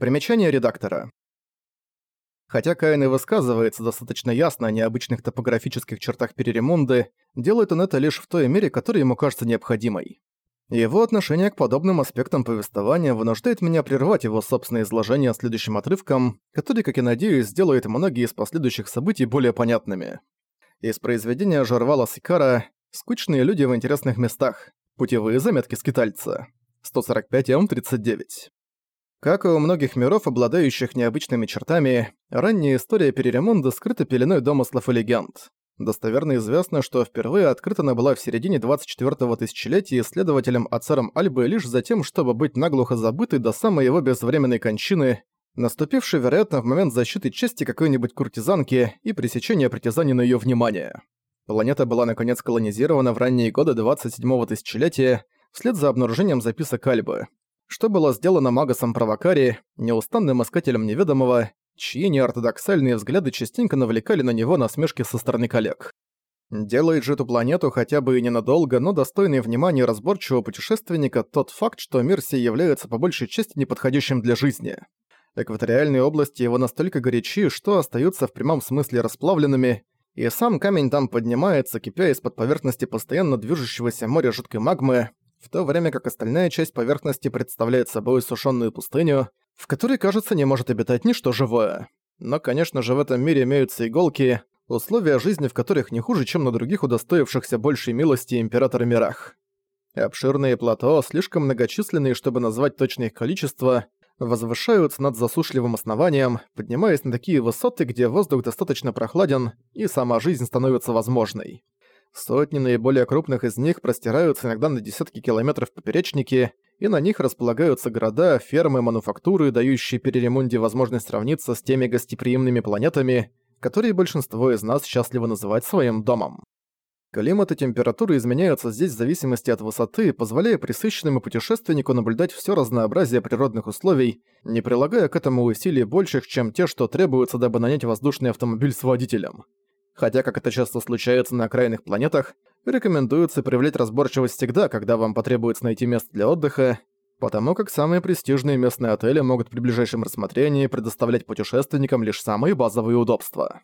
Примечание редактора. Хотя Каин и высказывается достаточно ясно о необычных топографических чертах Переремунды, делает он это лишь в той мере, которая ему кажется необходимой. Его отношение к подобным аспектам повествования вынуждает меня прервать его собственное изложение следующим отрывком, который, как и надеюсь, сделает многие из последующих событий более понятными. Из произведения Жарвала Сикара «Скучные люди в интересных местах. Путевые заметки скитальца». 145 М39. Как и у многих миров, обладающих необычными чертами, ранняя история Переремонда скрыта пеленой домыслов и легенд. Достоверно известно, что впервые открыта она была в середине 24-го тысячелетия исследователем Ацаром Альбы лишь за тем, чтобы быть наглухо забытой до самой его безвременной кончины, наступившей, вероятно, в момент защиты чести какой-нибудь куртизанки и пресечения притязаний на её внимание. Планета была наконец колонизирована в ранние годы 27-го тысячелетия вслед за обнаружением записок Альбы что было сделано Магасом Провокари, неустанным искателем неведомого, чьи неортодоксальные взгляды частенько навлекали на него насмешки со стороны коллег. Делает же эту планету хотя бы и ненадолго, но достойный внимания разборчивого путешественника тот факт, что мир сей является по большей части неподходящим для жизни. Экваториальные области его настолько горячи, что остаются в прямом смысле расплавленными, и сам камень там поднимается, кипя из-под поверхности постоянно движущегося моря жидкой магмы, в то время как остальная часть поверхности представляет собой сушёную пустыню, в которой, кажется, не может обитать ничто живое. Но, конечно же, в этом мире имеются иголки, условия жизни в которых не хуже, чем на других удостоившихся большей милости императора мирах. Обширные плато, слишком многочисленные, чтобы назвать точное их количество, возвышаются над засушливым основанием, поднимаясь на такие высоты, где воздух достаточно прохладен, и сама жизнь становится возможной. Сотни наиболее крупных из них простираются иногда на десятки километров поперечники, и на них располагаются города, фермы, мануфактуры, дающие Переремунде возможность сравниться с теми гостеприимными планетами, которые большинство из нас счастливо называть своим домом. Климат и температура изменяются здесь в зависимости от высоты, позволяя присыщенному путешественнику наблюдать все разнообразие природных условий, не прилагая к этому усилий больших, чем те, что требуются, дабы нанять воздушный автомобиль с водителем хотя, как это часто случается на окраинных планетах, рекомендуется проявлять разборчивость всегда, когда вам потребуется найти место для отдыха, потому как самые престижные местные отели могут при ближайшем рассмотрении предоставлять путешественникам лишь самые базовые удобства.